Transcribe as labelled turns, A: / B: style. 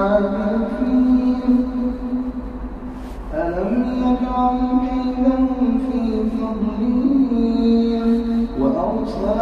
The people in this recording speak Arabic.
A: عاكفين ألم يجعل كيدهم في تضليل وأرسل